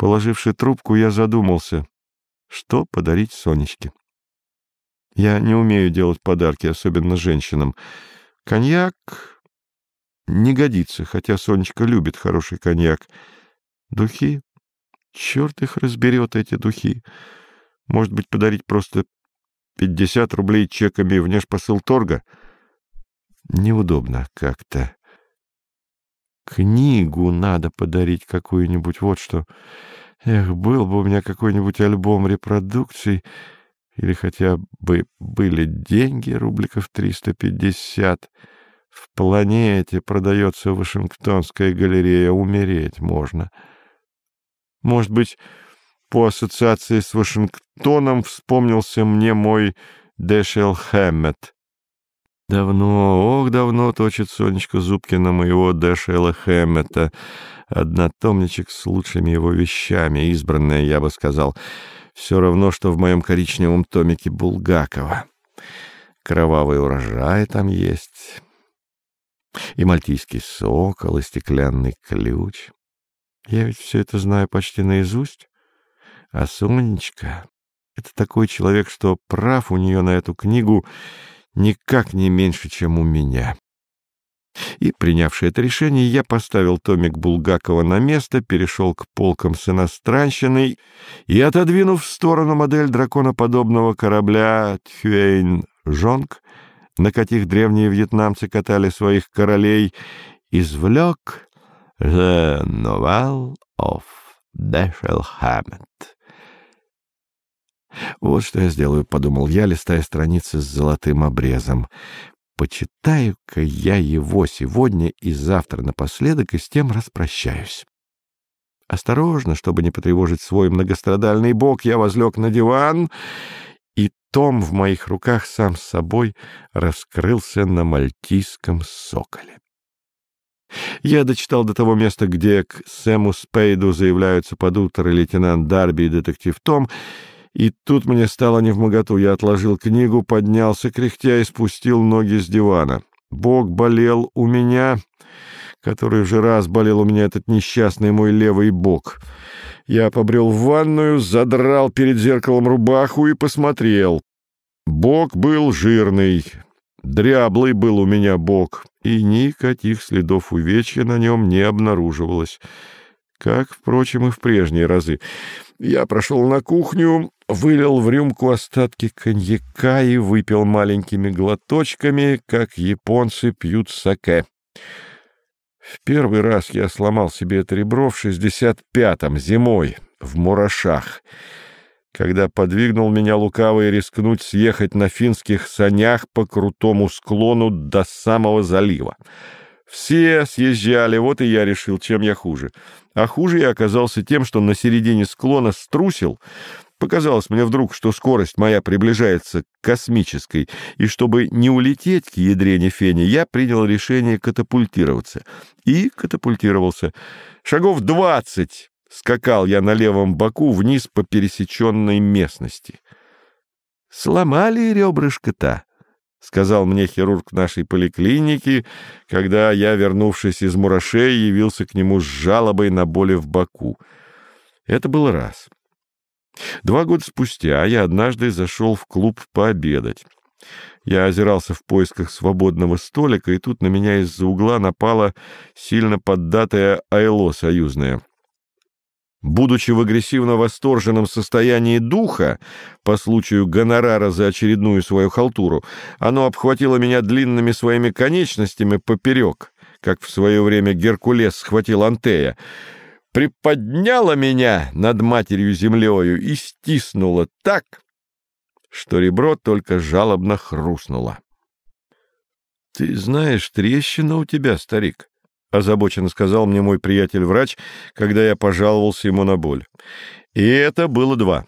Положивши трубку, я задумался, что подарить Сонечке. Я не умею делать подарки, особенно женщинам. Коньяк не годится, хотя Сонечка любит хороший коньяк. Духи? Черт их разберет, эти духи. Может быть, подарить просто пятьдесят рублей чеками внешпосыл торга? Неудобно как-то. Книгу надо подарить какую-нибудь, вот что. Эх, был бы у меня какой-нибудь альбом репродукций, или хотя бы были деньги, рубликов триста пятьдесят. В планете продается Вашингтонская галерея, умереть можно. Может быть, по ассоциации с Вашингтоном вспомнился мне мой Дэшел Хэммет. Давно, ох, давно точит Сонечка зубки на моего Дэшела Хэммета. Однотомничек с лучшими его вещами, избранное, я бы сказал. Все равно, что в моем коричневом томике Булгакова. Кровавый урожай там есть. И мальтийский сокол, и стеклянный ключ. Я ведь все это знаю почти наизусть. А Сонечка — это такой человек, что прав у нее на эту книгу никак не меньше, чем у меня. И, принявши это решение, я поставил томик Булгакова на место, перешел к полкам с иностранщиной и, отодвинув в сторону модель драконоподобного корабля Тхюэйн Жонг, на каких древние вьетнамцы катали своих королей, извлек «The Novel of Dashiell Hammett». «Вот что я сделаю», — подумал я, листая страницы с золотым обрезом. «Почитаю-ка я его сегодня и завтра напоследок, и с тем распрощаюсь». Осторожно, чтобы не потревожить свой многострадальный бок, я возлег на диван, и том в моих руках сам с собой раскрылся на мальтийском соколе. Я дочитал до того места, где к Сэму Спейду заявляются под утро лейтенант Дарби и детектив Том, и тут мне стало невмоготу. Я отложил книгу, поднялся, кряхтя, и спустил ноги с дивана. Бог болел у меня, который уже раз болел у меня этот несчастный мой левый бок. Я побрел в ванную, задрал перед зеркалом рубаху и посмотрел. Бок был жирный, дряблый был у меня бок, и никаких следов увечья на нем не обнаруживалось, как, впрочем, и в прежние разы. Я прошел на кухню, вылил в рюмку остатки коньяка и выпил маленькими глоточками, как японцы пьют саке. В первый раз я сломал себе это ребро в шестьдесят пятом, зимой, в Мурашах, когда подвигнул меня лукавый рискнуть съехать на финских санях по крутому склону до самого залива. Все съезжали, вот и я решил, чем я хуже. А хуже я оказался тем, что на середине склона струсил, Показалось мне вдруг, что скорость моя приближается к космической, и чтобы не улететь к ядрене фени, я принял решение катапультироваться. И катапультировался. Шагов двадцать скакал я на левом боку вниз по пересеченной местности. «Сломали ребрышко-то», — сказал мне хирург нашей поликлиники, когда я, вернувшись из мурашей, явился к нему с жалобой на боли в боку. Это был раз. Два года спустя я однажды зашел в клуб пообедать. Я озирался в поисках свободного столика, и тут на меня из-за угла напала сильно поддатая айло союзная. Будучи в агрессивно-восторженном состоянии духа по случаю гонорара за очередную свою халтуру, оно обхватило меня длинными своими конечностями поперек, как в свое время Геркулес схватил Антея, приподняла меня над матерью землею и стиснула так, что ребро только жалобно хрустнуло. — Ты знаешь, трещина у тебя, старик, — озабоченно сказал мне мой приятель-врач, когда я пожаловался ему на боль. И это было два.